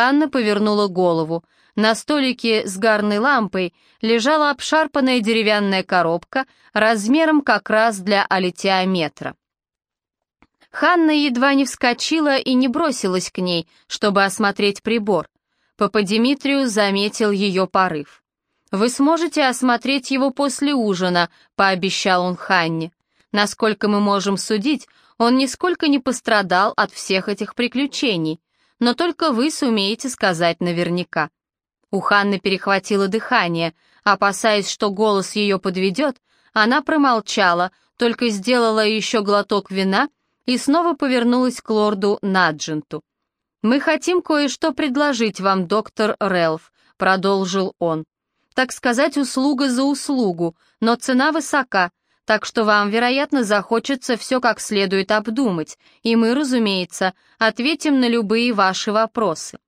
Ханна повернула голову. На столике с гарной лампой лежала обшарпанная деревянная коробка размером как раз для алитиометра. Ханна едва не вскочила и не бросилась к ней, чтобы осмотреть прибор. Папа Димитрию заметил ее порыв. «Вы сможете осмотреть его после ужина», — пообещал он Ханне. «Насколько мы можем судить, он нисколько не пострадал от всех этих приключений, но только вы сумеете сказать наверняка». У Ханны перехватило дыхание, опасаясь, что голос ее подведет, она промолчала, только сделала еще глоток вина и снова повернулась к лорду Надженту. «Мы хотим кое-что предложить вам, доктор Релф», — продолжил он так сказать, услуга за услугу, но цена высока, так что вам, вероятно, захочется все как следует обдумать, и мы, разумеется, ответим на любые ваши вопросы.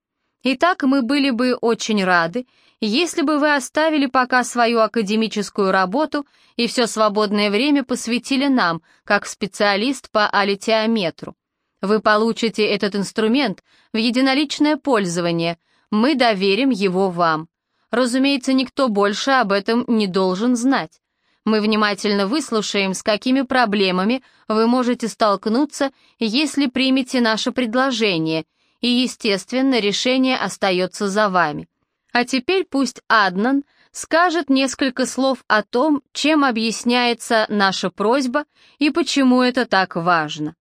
Итак, мы были бы очень рады, если бы вы оставили пока свою академическую работу и все свободное время посвятили нам, как специалист по алитиометру. Вы получите этот инструмент в единоличное пользование, мы доверим его вам. Разумеется, никто больше об этом не должен знать. Мы внимательно выслушаем, с какими проблемами вы можете столкнуться, если примете наше предложение, и, естественно, решение остается за вами. А теперь пусть Аднан скажет несколько слов о том, чем объясняется наша просьба и почему это так важно.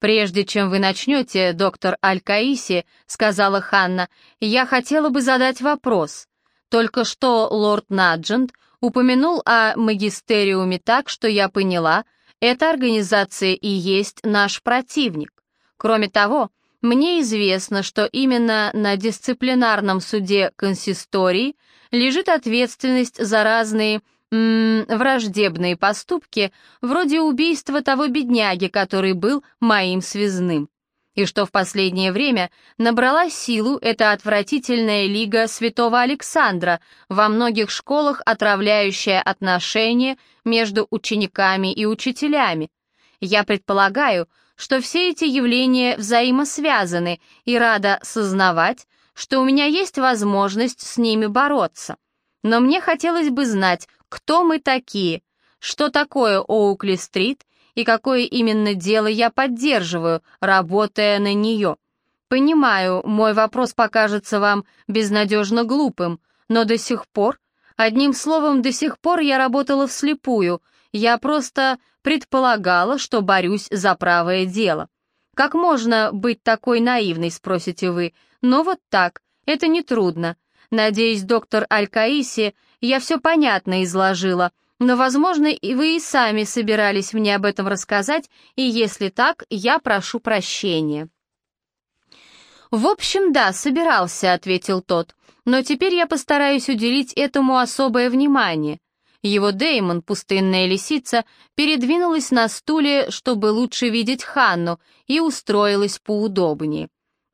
«Прежде чем вы начнете, доктор Аль-Каиси», — сказала Ханна, — «я хотела бы задать вопрос. Только что лорд Наджент упомянул о магистериуме так, что я поняла, эта организация и есть наш противник. Кроме того, мне известно, что именно на дисциплинарном суде консистории лежит ответственность за разные м -м, враждебные поступки, вроде убийства того бедняги, который был моим связным и что в последнее время набрала силу эта отвратительная лига святого Александра, во многих школах отравляющая отношения между учениками и учителями. Я предполагаю, что все эти явления взаимосвязаны и рада сознавать, что у меня есть возможность с ними бороться. Но мне хотелось бы знать, кто мы такие, что такое Оукли-стрит и какое именно дело я поддерживаю, работая на нее. Понимаю, мой вопрос покажется вам безнадежно глупым, но до сих пор, одним словом, до сих пор я работала вслепую, я просто предполагала, что борюсь за правое дело. Как можно быть такой наивной, спросите вы, но вот так, это нетрудно. Надеюсь, доктор Аль-Каиси, я все понятно изложила, но, возможно, и вы и сами собирались мне об этом рассказать, и если так, я прошу прощения». «В общем, да, собирался», — ответил тот, «но теперь я постараюсь уделить этому особое внимание». Его Деймон, пустынная лисица, передвинулась на стуле, чтобы лучше видеть Ханну, и устроилась поудобнее.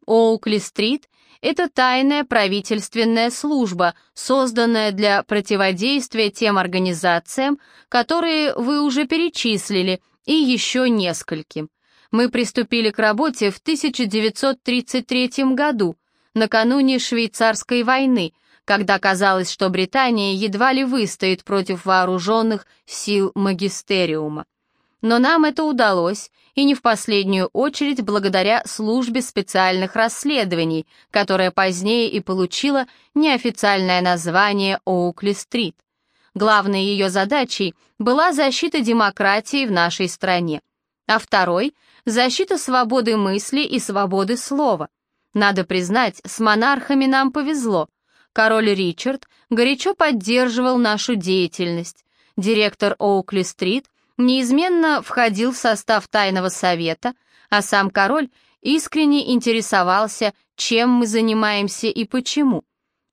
Оукли-стрит это тайная правительственная служба, созданная для противодействия тем организациям, которые вы уже перечислили, и еще нескольким. Мы приступили к работе в 1933 году, накануне швейцарской войны, когда казалось, что Британия едва ли выстоит против вооруженных сил магистериума. Но нам это удалось, и не в последнюю очередь благодаря службе специальных расследований, которая позднее и получила неофициальное название Оукли-стрит. Главной ее задачей была защита демократии в нашей стране, а второй — защита свободы мысли и свободы слова. Надо признать, с монархами нам повезло. Король Ричард горячо поддерживал нашу деятельность. Директор Оукли-стрит неизменно входил в состав тайного совета, а сам король искренне интересовался, чем мы занимаемся и почему.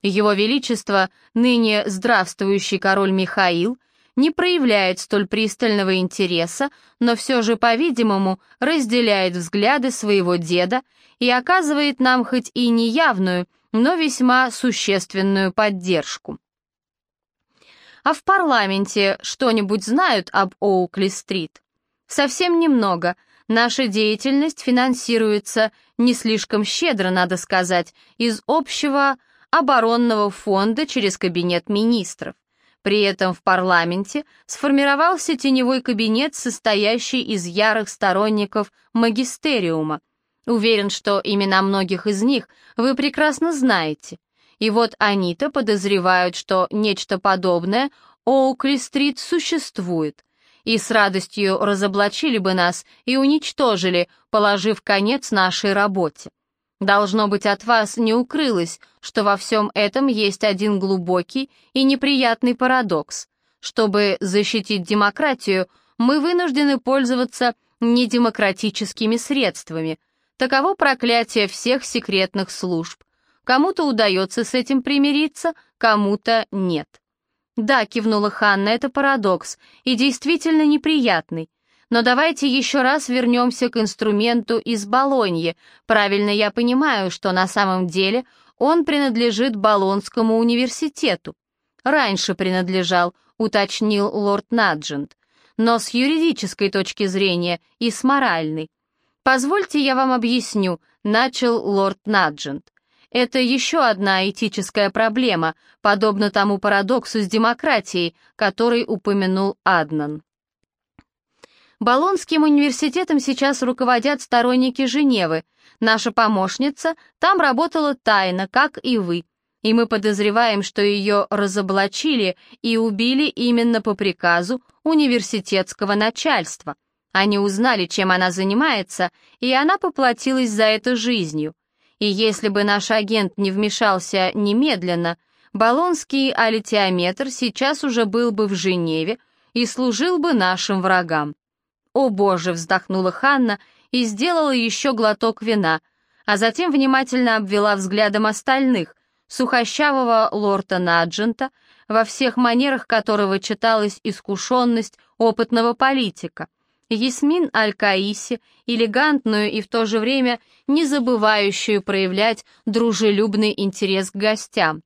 Его Величество, ныне здравствующий король Михаил, не проявляет столь пристального интереса, но все же, по-видимому, разделяет взгляды своего деда и оказывает нам хоть и неявную, но весьма существенную поддержку. А в парламенте что-нибудь знают об Оукли-стрит? Совсем немного. Наша деятельность финансируется не слишком щедро, надо сказать, из общего оборонного фонда через кабинет министров. При этом в парламенте сформировался теневой кабинет, состоящий из ярых сторонников магистериума. Уверен, что имена многих из них вы прекрасно знаете. И вот они-то подозревают, что нечто подобное Оукли-стрит существует, и с радостью разоблачили бы нас и уничтожили, положив конец нашей работе. Должно быть, от вас не укрылось, что во всем этом есть один глубокий и неприятный парадокс. Чтобы защитить демократию, мы вынуждены пользоваться недемократическими средствами. Таково проклятие всех секретных служб. Кому-то удается с этим примириться, кому-то нет. Да, кивнула Ханна, это парадокс, и действительно неприятный. Но давайте еще раз вернемся к инструменту из Болоньи. Правильно я понимаю, что на самом деле он принадлежит Болонскому университету. Раньше принадлежал, уточнил лорд Наджент. Но с юридической точки зрения и с моральной. Позвольте я вам объясню, начал лорд Наджент. Это еще одна этическая проблема, подобно тому парадоксу с демократией, который упомянул Аднан. Болонским университетом сейчас руководят сторонники Женевы. Наша помощница там работала тайно, как и вы. И мы подозреваем, что ее разоблачили и убили именно по приказу университетского начальства. Они узнали, чем она занимается, и она поплатилась за это жизнью. И если бы наш агент не вмешался немедленно, Болонский алитиометр сейчас уже был бы в Женеве и служил бы нашим врагам. «О боже!» — вздохнула Ханна и сделала еще глоток вина, а затем внимательно обвела взглядом остальных, сухощавого лорда Наджента, во всех манерах которого читалась искушенность опытного политика, Ясмин Аль-Каиси, элегантную и в то же время не забывающую проявлять дружелюбный интерес к гостям,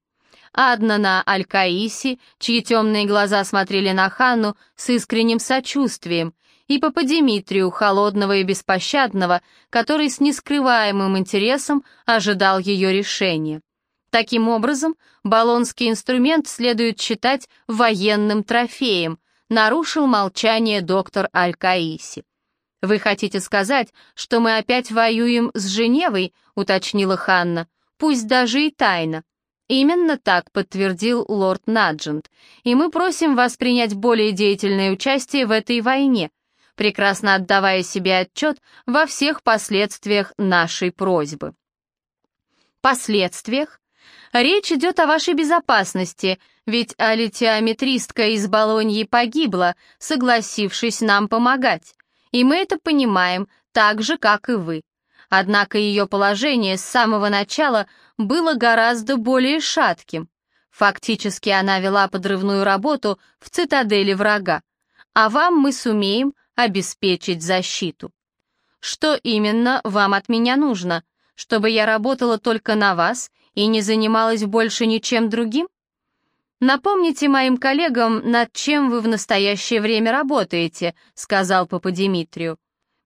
Аднана Аль-Каиси, чьи темные глаза смотрели на Ханну с искренним сочувствием, и Папа Димитрию, холодного и беспощадного, который с нескрываемым интересом ожидал ее решения. Таким образом, баллонский инструмент следует считать военным трофеем, нарушил молчание доктор Аль-Каиси. «Вы хотите сказать, что мы опять воюем с Женевой?» — уточнила Ханна. «Пусть даже и тайно». «Именно так», — подтвердил лорд Наджент, «и мы просим вас принять более деятельное участие в этой войне, прекрасно отдавая себе отчет во всех последствиях нашей просьбы. Последствиях? Речь идет о вашей безопасности, ведь алитиометристка из Болоньи погибла, согласившись нам помогать. И мы это понимаем, так же, как и вы. Однако ее положение с самого начала было гораздо более шатким. Фактически она вела подрывную работу в цитадели врага. А вам мы сумеем обеспечить защиту. Что именно вам от меня нужно? Чтобы я работала только на вас и не занималась больше ничем другим? Напомните моим коллегам, над чем вы в настоящее время работаете, сказал папа Димитрию.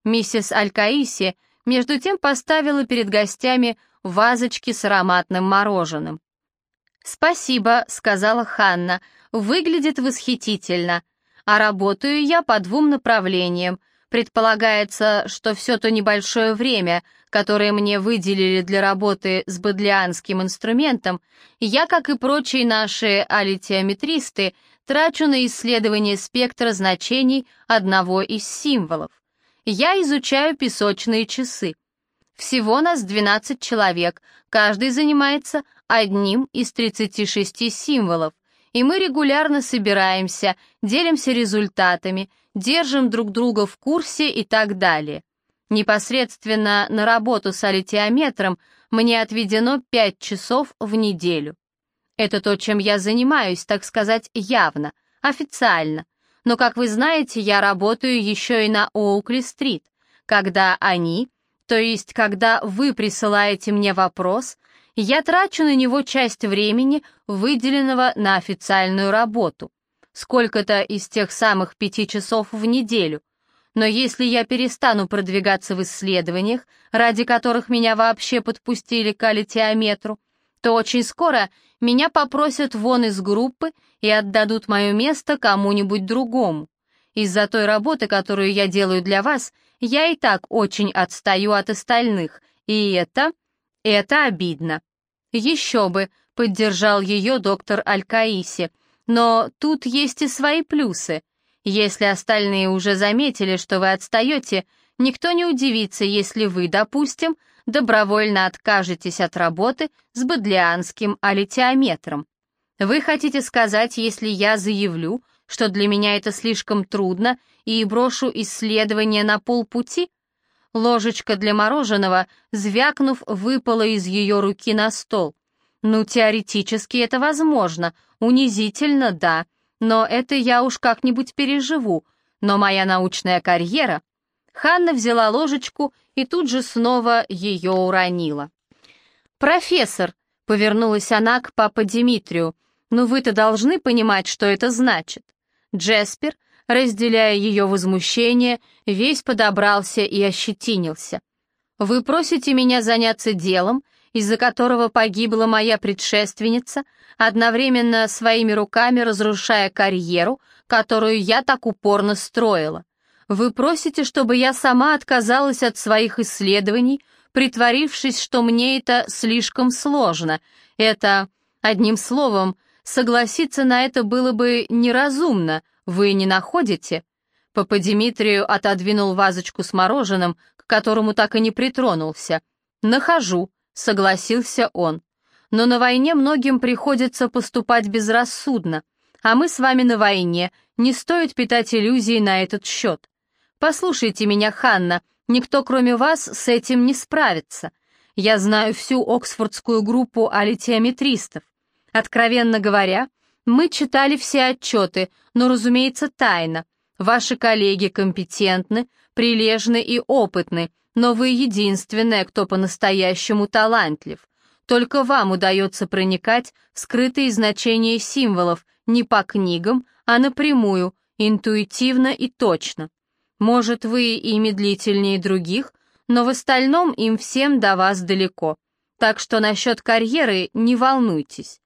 Миссис Алькаиси между тем поставила перед гостями вазочки с ароматным мороженым. «Спасибо», — сказала Ханна, — «выглядит восхитительно а работаю я по двум направлениям. Предполагается, что все то небольшое время, которое мне выделили для работы с бодлианским инструментом, я, как и прочие наши алитиометристы, трачу на исследование спектра значений одного из символов. Я изучаю песочные часы. Всего нас 12 человек, каждый занимается одним из 36 символов и мы регулярно собираемся, делимся результатами, держим друг друга в курсе и так далее. Непосредственно на работу с алитиометром мне отведено 5 часов в неделю. Это то, чем я занимаюсь, так сказать, явно, официально. Но, как вы знаете, я работаю еще и на Оукли-стрит, когда они, то есть когда вы присылаете мне вопрос, я трачу на него часть времени, выделенного на официальную работу. Сколько-то из тех самых пяти часов в неделю. Но если я перестану продвигаться в исследованиях, ради которых меня вообще подпустили к алитиометру, то очень скоро меня попросят вон из группы и отдадут мое место кому-нибудь другому. Из-за той работы, которую я делаю для вас, я и так очень отстаю от остальных, и это... это обидно. Еще бы, поддержал ее доктор Алькаиси, но тут есть и свои плюсы. Если остальные уже заметили, что вы отстаете, никто не удивится, если вы, допустим, добровольно откажетесь от работы с бодлианским алитиометром. Вы хотите сказать, если я заявлю, что для меня это слишком трудно и брошу исследование на полпути? Ложечка для мороженого, звякнув, выпала из ее руки на стол. Ну, теоретически это возможно, унизительно, да, но это я уж как-нибудь переживу, но моя научная карьера... Ханна взяла ложечку и тут же снова ее уронила. «Профессор», — повернулась она к папа Димитрию, «ну вы-то должны понимать, что это значит». Джеспер, разделяя ее возмущение, весь подобрался и ощетинился. «Вы просите меня заняться делом, из-за которого погибла моя предшественница, одновременно своими руками разрушая карьеру, которую я так упорно строила. Вы просите, чтобы я сама отказалась от своих исследований, притворившись, что мне это слишком сложно. Это, одним словом, согласиться на это было бы неразумно, вы не находите?» Папа Димитрию отодвинул вазочку с мороженым, к которому так и не притронулся. «Нахожу», — согласился он. «Но на войне многим приходится поступать безрассудно, а мы с вами на войне, не стоит питать иллюзии на этот счет. «Послушайте меня, Ханна, никто кроме вас с этим не справится. Я знаю всю оксфордскую группу алитиометристов. Откровенно говоря, мы читали все отчеты, но, разумеется, тайно. Ваши коллеги компетентны, прилежны и опытны, но вы единственная, кто по-настоящему талантлив. Только вам удается проникать в скрытые значения символов не по книгам, а напрямую, интуитивно и точно. Может, вы и медлительнее других, но в остальном им всем до вас далеко. Так что насчет карьеры не волнуйтесь.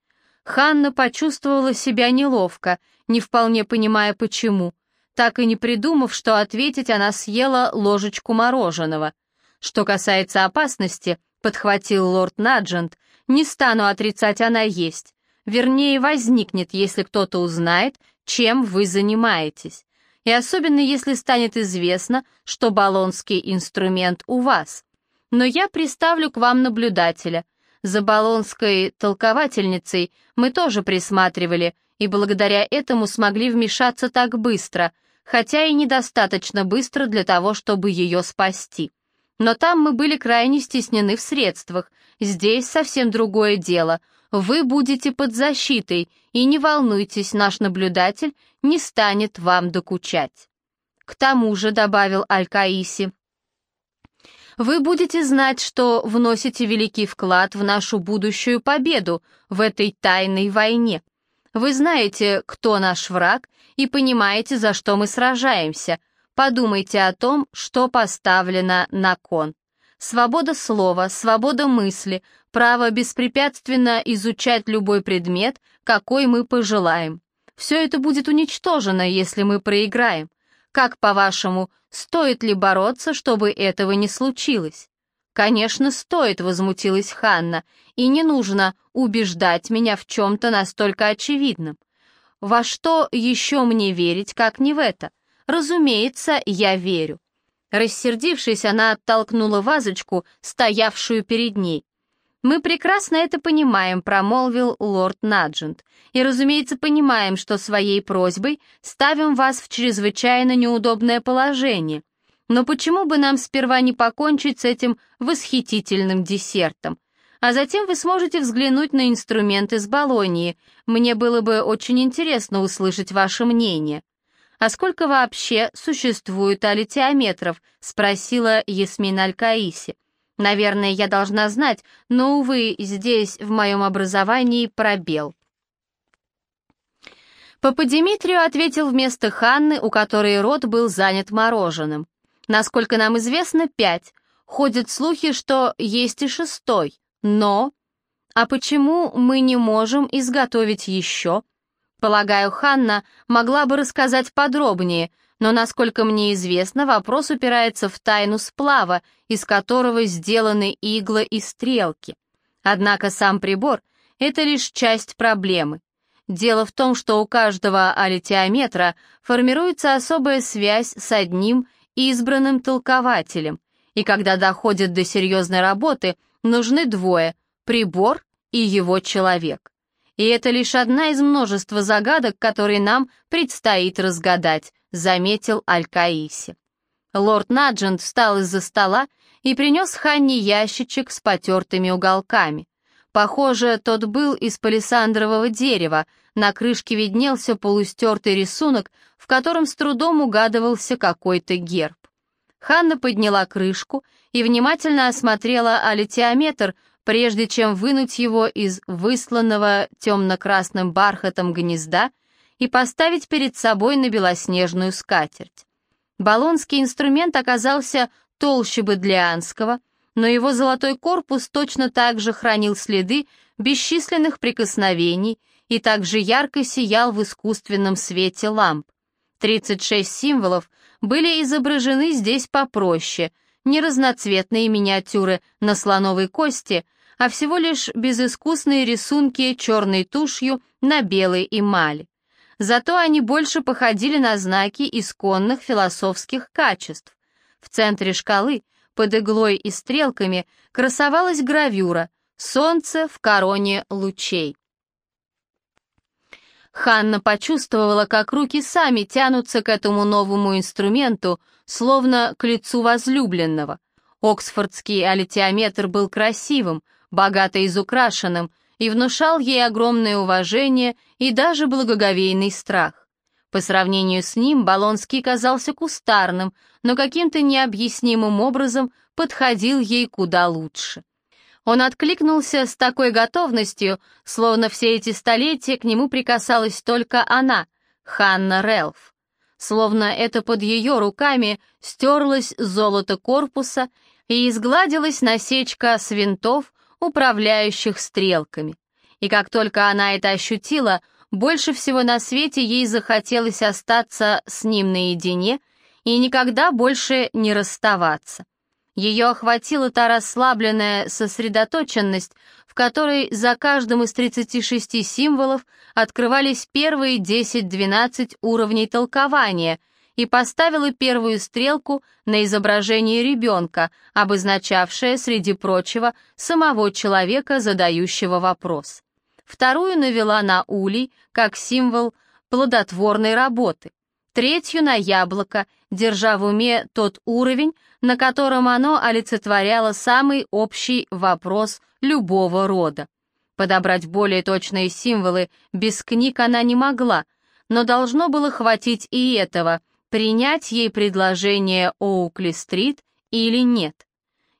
Ханна почувствовала себя неловко, не вполне понимая почему. Так и не придумав, что ответить, она съела ложечку мороженого. Что касается опасности, подхватил лорд Наджент, не стану отрицать, она есть. Вернее, возникнет, если кто-то узнает, чем вы занимаетесь и особенно если станет известно, что баллонский инструмент у вас. Но я приставлю к вам наблюдателя. За баллонской толковательницей мы тоже присматривали, и благодаря этому смогли вмешаться так быстро, хотя и недостаточно быстро для того, чтобы ее спасти. Но там мы были крайне стеснены в средствах, здесь совсем другое дело — вы будете под защитой, и не волнуйтесь, наш наблюдатель не станет вам докучать. К тому же, добавил Аль-Каиси, вы будете знать, что вносите великий вклад в нашу будущую победу в этой тайной войне. Вы знаете, кто наш враг, и понимаете, за что мы сражаемся. Подумайте о том, что поставлено на кон. Свобода слова, свобода мысли, право беспрепятственно изучать любой предмет, какой мы пожелаем. Все это будет уничтожено, если мы проиграем. Как, по-вашему, стоит ли бороться, чтобы этого не случилось? «Конечно, стоит», — возмутилась Ханна, «и не нужно убеждать меня в чем-то настолько очевидном. Во что еще мне верить, как не в это? Разумеется, я верю». Рассердившись, она оттолкнула вазочку, стоявшую перед ней. «Мы прекрасно это понимаем», — промолвил лорд Наджент. «И, разумеется, понимаем, что своей просьбой ставим вас в чрезвычайно неудобное положение. Но почему бы нам сперва не покончить с этим восхитительным десертом? А затем вы сможете взглянуть на инструменты с Болонии. Мне было бы очень интересно услышать ваше мнение». «А сколько вообще существует алитиометров?» — спросила Ясмин Аль-Каиси. Наверное, я должна знать, но, увы, здесь в моем образовании пробел. Папа Димитрию ответил вместо Ханны, у которой рот был занят мороженым. Насколько нам известно, пять. Ходят слухи, что есть и шестой. Но... А почему мы не можем изготовить еще? Полагаю, Ханна могла бы рассказать подробнее, но, насколько мне известно, вопрос упирается в тайну сплава, из которого сделаны иглы и стрелки. Однако сам прибор — это лишь часть проблемы. Дело в том, что у каждого алитиометра формируется особая связь с одним избранным толкователем, и когда доходит до серьезной работы, нужны двое — прибор и его человек. И это лишь одна из множества загадок, которые нам предстоит разгадать, заметил Аль-Каиси. Лорд Наджент встал из-за стола и принес Ханне ящичек с потертыми уголками. Похоже, тот был из палисандрового дерева, на крышке виднелся полустертый рисунок, в котором с трудом угадывался какой-то герб. Ханна подняла крышку и внимательно осмотрела алитиометр, прежде чем вынуть его из высланного темно-красным бархатом гнезда и поставить перед собой на белоснежную скатерть. Болонский инструмент оказался толще бадлианского — но его золотой корпус точно так же хранил следы бесчисленных прикосновений и также ярко сиял в искусственном свете ламп. 36 символов были изображены здесь попроще, не разноцветные миниатюры на слоновой кости, а всего лишь безыскусные рисунки черной тушью на белой эмали. Зато они больше походили на знаки исконных философских качеств. В центре шкалы под иглой и стрелками красовалась гравюра «Солнце в короне лучей». Ханна почувствовала, как руки сами тянутся к этому новому инструменту, словно к лицу возлюбленного. Оксфордский алитиометр был красивым, богато изукрашенным и внушал ей огромное уважение и даже благоговейный страх. По сравнению с ним Болонский казался кустарным, но каким-то необъяснимым образом подходил ей куда лучше. Он откликнулся с такой готовностью, словно все эти столетия к нему прикасалась только она, Ханна Релф. Словно это под ее руками стерлось золото корпуса и изгладилась насечка с винтов, управляющих стрелками. И как только она это ощутила, больше всего на свете ей захотелось остаться с ним наедине и никогда больше не расставаться. Ее охватила та расслабленная сосредоточенность, в которой за каждым из 36 символов открывались первые 10-12 уровней толкования и поставила первую стрелку на изображение ребенка, обозначавшее, среди прочего, самого человека, задающего вопрос вторую навела на улей, как символ плодотворной работы, третью на яблоко, держа в уме тот уровень, на котором оно олицетворяло самый общий вопрос любого рода. Подобрать более точные символы без книг она не могла, но должно было хватить и этого, принять ей предложение Оукли-стрит или нет.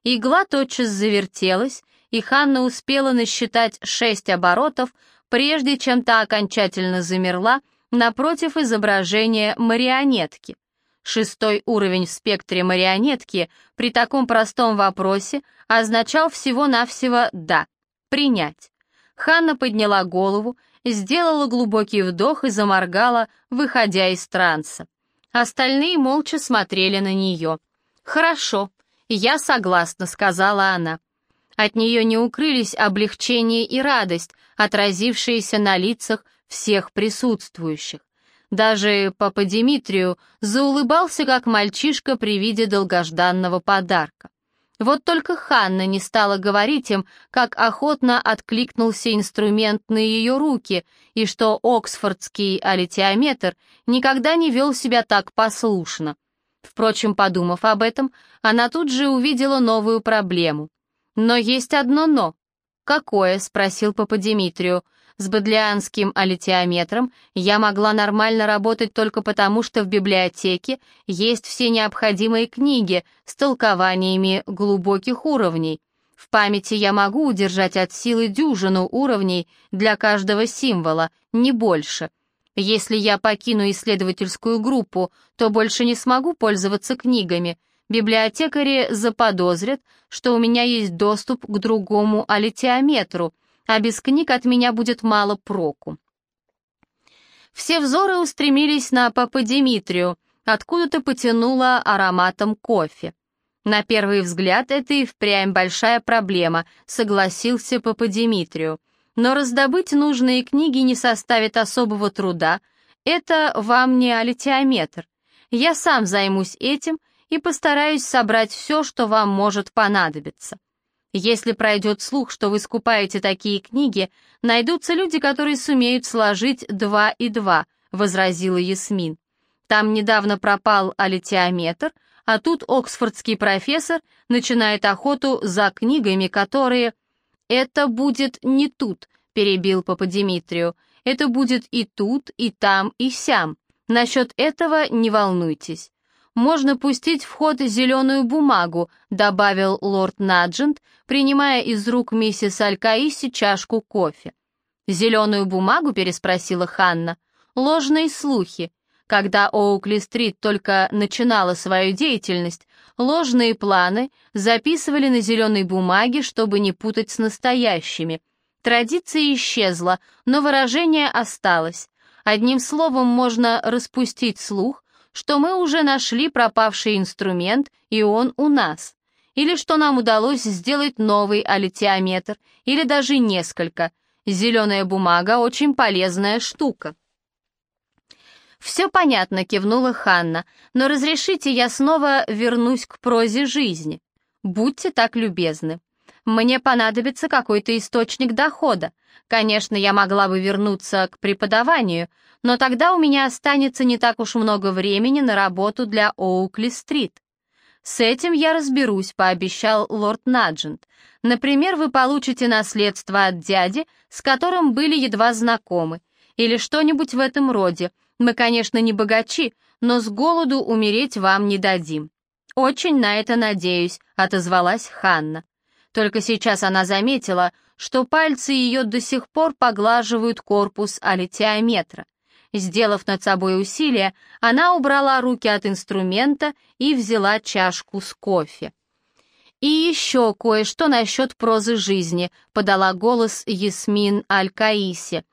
Игла тотчас завертелась, и Ханна успела насчитать шесть оборотов, прежде чем та окончательно замерла напротив изображения марионетки. Шестой уровень в спектре марионетки при таком простом вопросе означал всего-навсего «да», «принять». Ханна подняла голову, сделала глубокий вдох и заморгала, выходя из транса. Остальные молча смотрели на нее. «Хорошо, я согласна», — сказала она. От нее не укрылись облегчение и радость, отразившиеся на лицах всех присутствующих. Даже папа Димитрию заулыбался, как мальчишка при виде долгожданного подарка. Вот только Ханна не стала говорить им, как охотно откликнулся инструмент на ее руки, и что оксфордский алитиометр никогда не вел себя так послушно. Впрочем, подумав об этом, она тут же увидела новую проблему. Но есть одно «но». «Какое?» — спросил Папа Димитрию. «С бодлианским алитиометром я могла нормально работать только потому, что в библиотеке есть все необходимые книги с толкованиями глубоких уровней. В памяти я могу удержать от силы дюжину уровней для каждого символа, не больше. Если я покину исследовательскую группу, то больше не смогу пользоваться книгами. Библиотекари заподозрят, что у меня есть доступ к другому алитиометру, а без книг от меня будет мало проку. Все взоры устремились на Папа Димитрию, откуда-то потянуло ароматом кофе. На первый взгляд это и впрямь большая проблема, согласился Папа Димитрию. Но раздобыть нужные книги не составит особого труда. Это вам не алитиометр. Я сам займусь этим и постараюсь собрать все, что вам может понадобиться. Если пройдет слух, что вы скупаете такие книги, найдутся люди, которые сумеют сложить два и два, возразила Ясмин. Там недавно пропал алитиометр, а тут оксфордский профессор начинает охоту за книгами, которые... «Это будет не тут», — перебил Папа Димитрию. «Это будет и тут, и там, и сям. Насчет этого не волнуйтесь. Можно пустить в ход зеленую бумагу», — добавил лорд Наджент, принимая из рук миссис Алькаиси чашку кофе. «Зеленую бумагу?» — переспросила Ханна. «Ложные слухи. Когда Оукли-стрит только начинала свою деятельность, ложные планы записывали на зеленой бумаге, чтобы не путать с настоящими. Традиция исчезла, но выражение осталось. Одним словом, можно распустить слух, что мы уже нашли пропавший инструмент, и он у нас. Или что нам удалось сделать новый алитиометр, или даже несколько. Зеленая бумага — очень полезная штука. «Все понятно», — кивнула Ханна, «но разрешите я снова вернусь к прозе жизни. Будьте так любезны. Мне понадобится какой-то источник дохода. Конечно, я могла бы вернуться к преподаванию, но тогда у меня останется не так уж много времени на работу для Оукли-стрит. «С этим я разберусь», — пообещал лорд Наджент. «Например, вы получите наследство от дяди, с которым были едва знакомы, или что-нибудь в этом роде, мы, конечно, не богачи, но с голоду умереть вам не дадим». «Очень на это надеюсь», — отозвалась Ханна. Только сейчас она заметила, что пальцы ее до сих пор поглаживают корпус алитиометра. Сделав над собой усилие, она убрала руки от инструмента и взяла чашку с кофе. «И еще кое-что насчет прозы жизни», — подала голос Ясмин Аль-Каиси.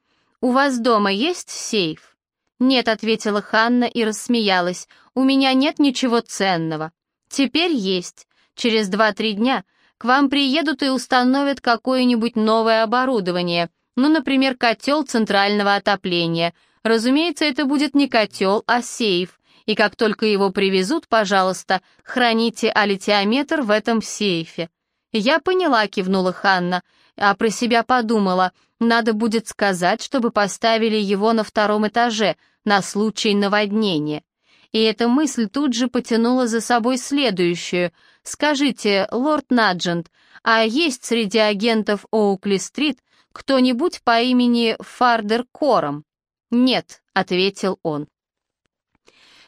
«У вас дома есть сейф?» «Нет», — ответила Ханна и рассмеялась, — «у меня нет ничего ценного». «Теперь есть. Через два-три дня к вам приедут и установят какое-нибудь новое оборудование, ну, например, котел центрального отопления. Разумеется, это будет не котел, а сейф. И как только его привезут, пожалуйста, храните алитиометр в этом сейфе». «Я поняла», — кивнула Ханна, а про себя подумала, надо будет сказать, чтобы поставили его на втором этаже, на случай наводнения. И эта мысль тут же потянула за собой следующую. «Скажите, лорд Наджент, а есть среди агентов Оукли-стрит кто-нибудь по имени Фардер Кором?» «Нет», — ответил он.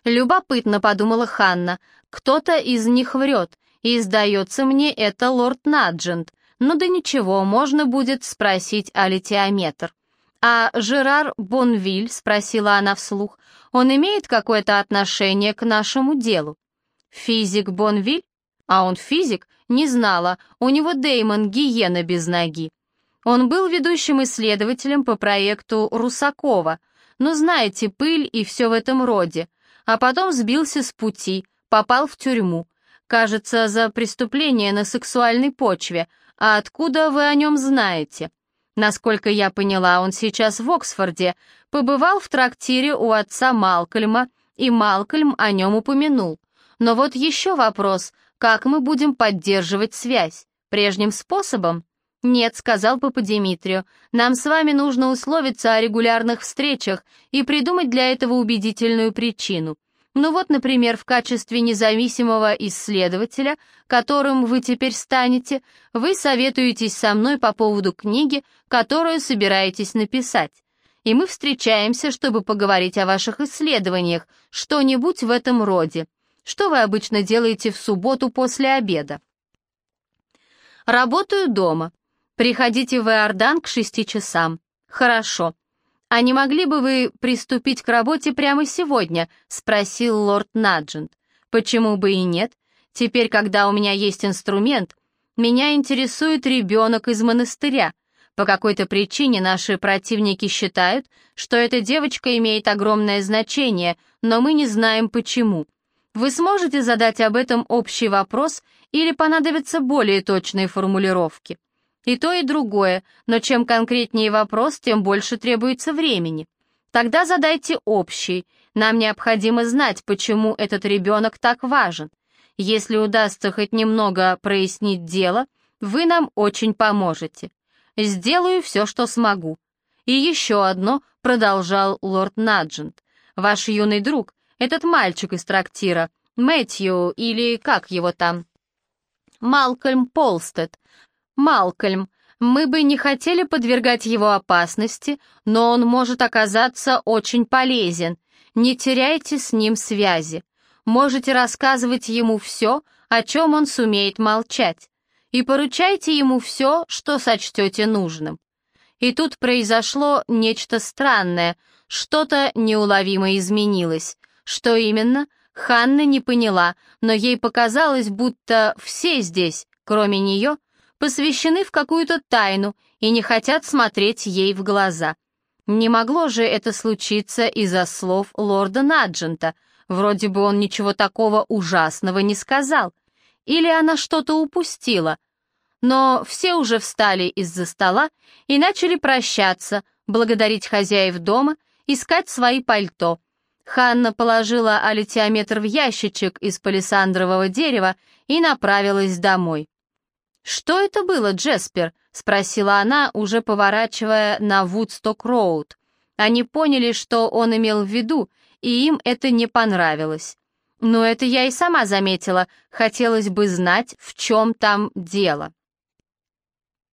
«Любопытно», — подумала Ханна, — «кто-то из них врет, и, сдается мне, это лорд Наджент. Ну да ничего, можно будет спросить о литиометр». «А Жерар Бонвиль?» — спросила она вслух. «Он имеет какое-то отношение к нашему делу?» «Физик Бонвиль? А он физик? Не знала. У него Деймон гиена без ноги. Он был ведущим исследователем по проекту Русакова. Ну, знаете, пыль и все в этом роде. А потом сбился с пути, попал в тюрьму. Кажется, за преступление на сексуальной почве. А откуда вы о нем знаете?» Насколько я поняла, он сейчас в Оксфорде, побывал в трактире у отца Малкольма, и Малкольм о нем упомянул. Но вот еще вопрос, как мы будем поддерживать связь? Прежним способом? «Нет», — сказал папа Димитрию, — «нам с вами нужно условиться о регулярных встречах и придумать для этого убедительную причину. Ну вот, например, в качестве независимого исследователя, которым вы теперь станете, вы советуетесь со мной по поводу книги, которую собираетесь написать. И мы встречаемся, чтобы поговорить о ваших исследованиях, что-нибудь в этом роде. Что вы обычно делаете в субботу после обеда? Работаю дома. Приходите в Иордан к шести часам. Хорошо. «А не могли бы вы приступить к работе прямо сегодня?» — спросил лорд Наджент. «Почему бы и нет? Теперь, когда у меня есть инструмент, меня интересует ребенок из монастыря. По какой-то причине наши противники считают, что эта девочка имеет огромное значение, но мы не знаем почему. Вы сможете задать об этом общий вопрос или понадобятся более точные формулировки?» И то, и другое, но чем конкретнее вопрос, тем больше требуется времени. Тогда задайте общий. Нам необходимо знать, почему этот ребенок так важен. Если удастся хоть немного прояснить дело, вы нам очень поможете. Сделаю все, что смогу. И еще одно, продолжал лорд Наджент. Ваш юный друг, этот мальчик из трактира, Мэтью или как его там? Малкольм Полстед. Малкольм, мы бы не хотели подвергать его опасности, но он может оказаться очень полезен. Не теряйте с ним связи. Можете рассказывать ему все, о чем он сумеет молчать. И поручайте ему все, что сочтете нужным. И тут произошло нечто странное, что-то неуловимо изменилось. Что именно, Ханна не поняла, но ей показалось, будто все здесь, кроме нее, посвящены в какую-то тайну и не хотят смотреть ей в глаза. Не могло же это случиться из-за слов лорда Наджента, вроде бы он ничего такого ужасного не сказал. Или она что-то упустила. Но все уже встали из-за стола и начали прощаться, благодарить хозяев дома, искать свои пальто. Ханна положила алитиометр в ящичек из палисандрового дерева и направилась домой. «Что это было, Джеспер?» — спросила она, уже поворачивая на Вудсток-Роуд. Они поняли, что он имел в виду, и им это не понравилось. Но это я и сама заметила, хотелось бы знать, в чем там дело.